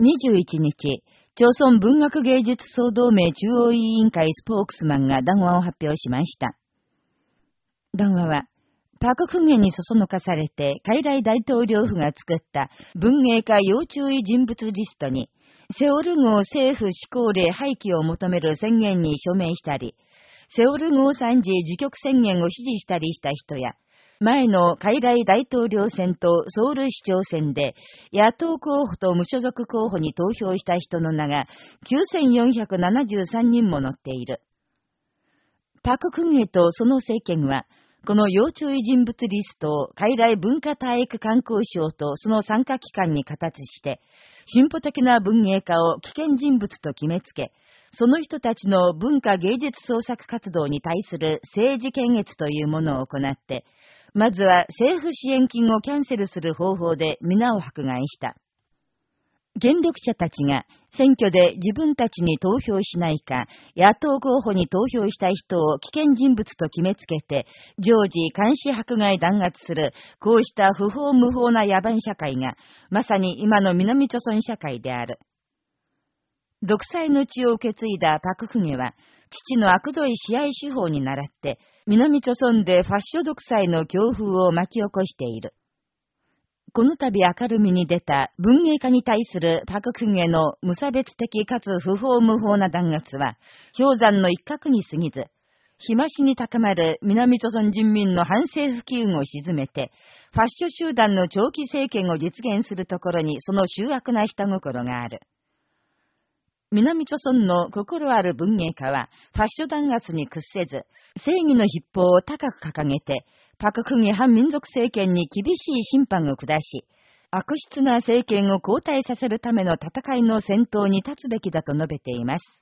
21日、朝鮮文学芸術総同盟中央委員会スポークスマンが談話を発表しました。談話は、パククゲにそそのかされて、海来大統領府が作った文芸家要注意人物リストに、セオル号政府施行令廃棄を求める宣言に署名したり、セオル号参事自局宣言を支持したりした人や、前の海外大統領選とソウル市長選で野党候補と無所属候補に投票した人の名が9473人も載っている。パククンゲとその政権は、この要注意人物リストを海外文化体育観光省とその参加機関に形して、進歩的な文芸家を危険人物と決めつけ、その人たちの文化芸術創作活動に対する政治検閲というものを行って、まずは政府支援金をキャンセルする方法で皆を迫害した。権力者たちが選挙で自分たちに投票しないか、野党候補に投票した人を危険人物と決めつけて、常時監視迫害弾圧する、こうした不法無法な野蛮社会が、まさに今の南朝鮮社会である。独裁の血を受け継いだパクフゲは、父の悪どい試合手法に倣って、南朝村でファッション独裁の強風を巻き起こしている。この度明るみに出た文芸家に対するパククンへの無差別的かつ不法無法な弾圧は、氷山の一角に過ぎず、日増しに高まる南朝鮮人民の反政府機運を鎮めて、ファッション集団の長期政権を実現するところにその醜悪な下心がある。南朝村の心ある文芸家は、ファッショ弾圧に屈せず、正義の筆法を高く掲げて、パククギ反民族政権に厳しい審判を下し、悪質な政権を交代させるための戦いの先頭に立つべきだと述べています。